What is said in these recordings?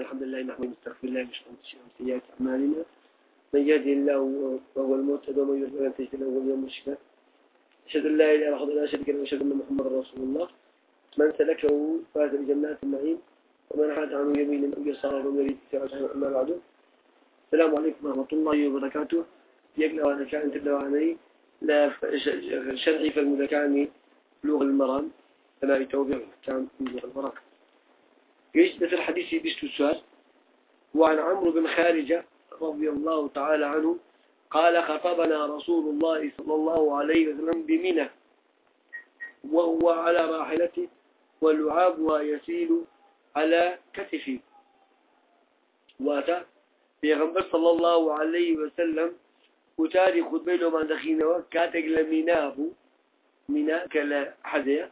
الحمد لله نحمد نستغفر الله مش سيئات أعمالنا. من يهدي الله وهو المهتد ومن يضلل فلن تجد له وليا مرشدا. أشهد أن لا إله إلا الله لا شريك له وأشهد أن محمدا رسول الله. من سلكه فاز بجنات النعيم ومن عاد عنه يمينا أو يسارا ويريد سيرة أما بعد. السلام عليكم ورحمة الله وبركاته. يقلع أنا كان تبلغ عني لا شرعي فالمذكاني بلوغ المرام. تمام توبيع كان بلوغ المرام يجد في الحديث بست السؤال وعن عمرو بن خارجة رضي الله تعالى عنه قال خطبنا رسول الله صلى الله عليه وسلم بمنى وهو على راحلته ولعابها يسيل على كتفه. وأتى غنبر صلى الله عليه وسلم وتاري خطبة لو ما دخينه كاتق لمناه منا كلا حذية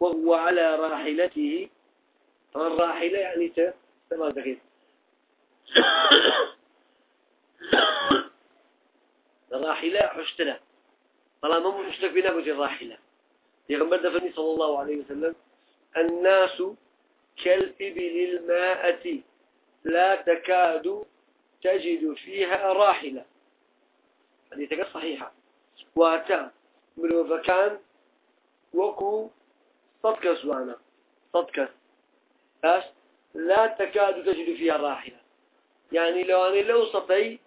وهو على راحلته الراحلة يعني تما دخين الراحلة حشتنا. طالما مو حشتك بنا بجي الراحلة. يغنبر دفني صلى الله عليه وسلم الناس كالإبل الماءة لا تكاد تجد فيها راحلة. حديثك صحيحة. واتا مروفكان وكو صدك سوانا. صدك باش لا تكاد تجد فيها راحلة. يعني لو أنا لو صطي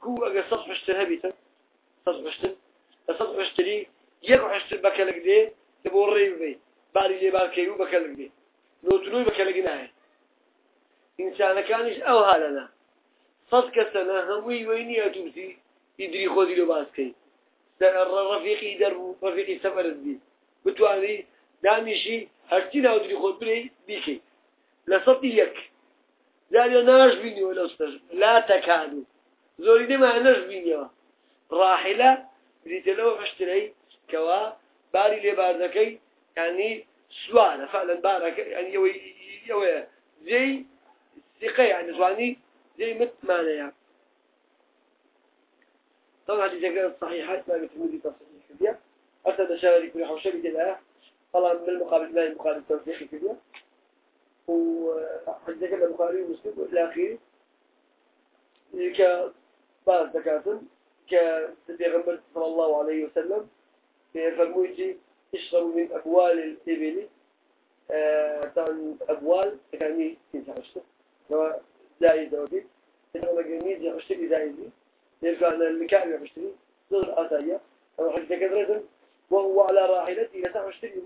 كو أجا سطح اشترها بيتا سطح اشتر سطح اشتري يقع اشتر بكالك دي تبور ريب بي باري لي باركيو بكالك دي لو تلوي بكالك ناهي إنسان كانش أو هالنا صدق سنة هموي ويني أتوسي يدري خذي له باسكي رفيقي درب رفيقي سفر الدين. بتواني دامشي هرتينا ودري خذ بري بيكي. لصطي يك. زالي ناش بيني ولا أستاذ. لا تكادوا زوري دي ما ناش بيني. راحلة بديت له اشتري كوا. باري لي باردكي يعني سوانة فعلا بارك يعني يوي يوي زي ثقة يعني زواني زي مت معنى يعني طبعا هذه جاءت صحيحات ما بتمودي تصحيح كبير أرسل شاري كل حوشة بدلها طبعا من المقابل ما المقابل تصحيح كبير كان البخاري ومسلم والأخير كبعض ذكاة كتبيغمبر صلى الله عليه وسلم فرمويتي اشربوا من أبوال الإبل آه، أبوال يعني تنسى عشته. لو زائد ودي إنه مجنيز يعشتري زائدي يرجع المكان يعشتري ضغط آتايا أو حديث كذا وهو على راحلته يتعشتري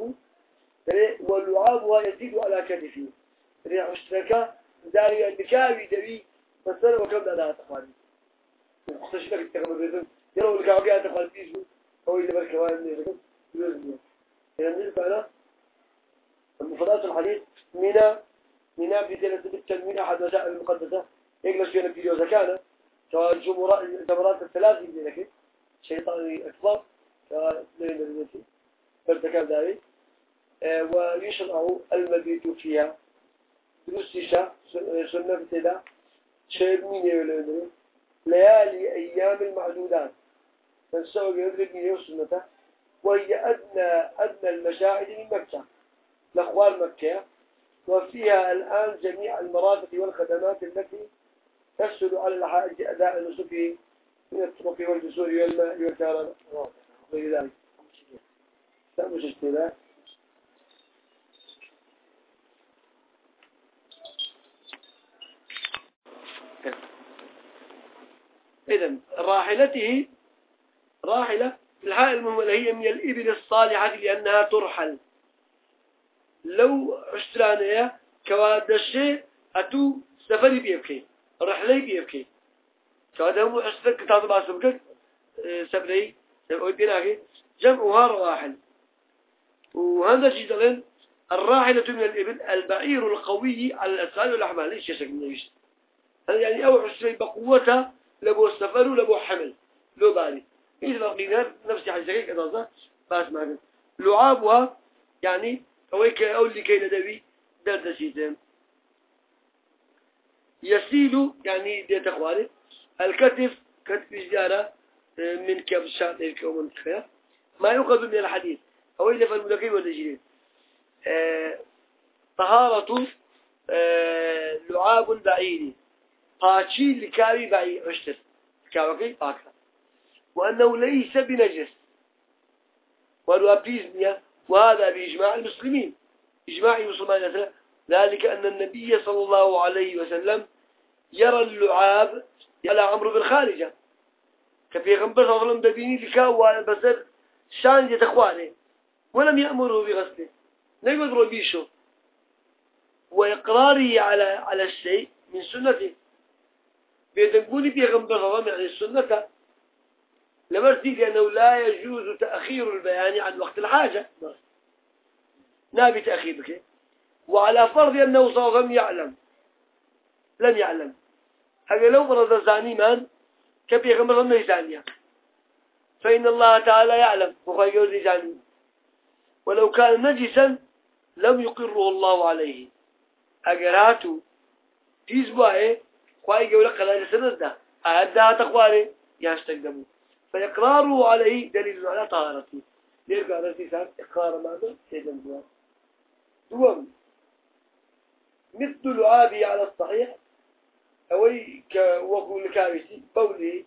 واللعاب يزيد على كتفه ريح اشتركا البكاوي دوي مثلا وكم دانا تقواني مختص لك التقبل بيزن يروا لك عقيا تقوال بيزو أو اللي بركوان اللي لكم يوزني إذا نجد على المفضلات الحديث منا منا بدينا بالتنمين أحد وسائل المقدسة. يجلس فينا فيديو زكانا سواء الجمرات الثلاث يجي شيطاني سواء لين النسي فارتكب ذلك ويشرع المبيت فيها. دروسيشا سنة بتدا شير مين ليالي أيام المعدودات فنسوي يدرك من سنته وهي أدنى أدنى المشاهد من مكة لأخوان مكة وفيها الآن جميع المرافق والخدمات التي تسهل على الحاج أداء نسكه من الطرق والجسور والماء والكهرباء وغير ذلك. لا مش اشتراك إذا راحلته راحلة الحائل المهملة هي من الإبل الصالحة لأنها ترحل. لو عشترانية كواد الشيء أتو سفري بيبكي رحلي بيبكي. كواد هم عشتر كتاب باسمك سفري سفري بيناكي جمعها رواحل وهذا جدلا الراحلة من الإبل البعير القوي على الأسفل والأحمال ليش يشك من يعني أو عشتري بقوته لبو السفر ولبو حمل. لو باري إيش بقينا نفس حاجة كذا بس ما لعابها يعني أويك أول لكي ندوي درد سيتم يسيل يعني دي تقوالي الكتف كتف جارة من كبشات الكوم منتخيا ما يؤخذ من الحديث أو إذا فالملكي والجيرين آه طهارة آه، لعاب بعيد. قاشي لكاوي بعيد عشتر. كاوكي باكا وأنه ليس بنجس. وأنه أبيزنيا وهذا بإجماع المسلمين. إجماع المسلمين ذلك أن النبي صلى الله عليه وسلم يرى اللعاب على عمرو بن خارجة كبيغمبر صلى الله عليه وسلم دبيني لكاو بسر شان يتخوانه. ولم يأمره بغسله. لا يقدر بيشو وإقراره على على الشيء من سنته. عليه وسلم يعني السنة لمرتي لأنه لا يجوز تأخير البيان عن وقت الحاجة. نابي تأخير بك. وعلى فرض أنه صلى وسلم يعلم. لم يعلم. هذا لو فرض زاني من كبير غمر الله زانية. فإن الله تعالى يعلم. وخير زاني. ولو كان نجسا لم يقره الله عليه. أجراته تيزبوه خواهي قولة قلال سنده أهدها تقواري يستقدمه فإقراره عليه دليل على طهارته. ليه قال الإنسان إقرار ماذا؟ سيدنا دوام دوام مثل لعابي على الصحيح أوي كوقول الكارثي قوله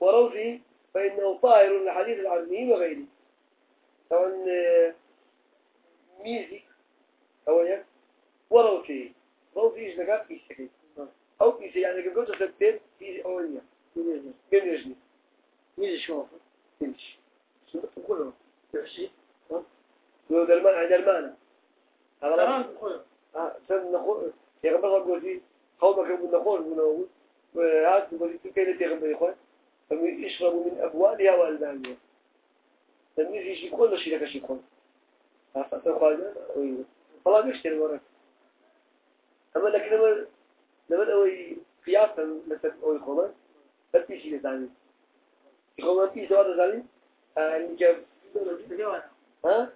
وروثه فإنه طاهر لحديث العزمين وغيره. طبعا ميزي أوي وروثه روثه إيش نقاط في الشكل أو في يعني قلت سبتين في أولية بين ميزي شو تمشي شو تقوله تمشي لو درمان عند المعنى هذا سن نخو يا غبر قولي قومك من نخول من أول وهذا بقولي كيف تغني إخوان يشربوا من أبوالها وألبانها تميز شيء كل شيء لك شيء كل فتقال فلا بيشتري وراك أما لكن لما لما أوي قياسا مثل أوي خمان بس في شيء ثاني خمان في سؤال ثاني اللي ها؟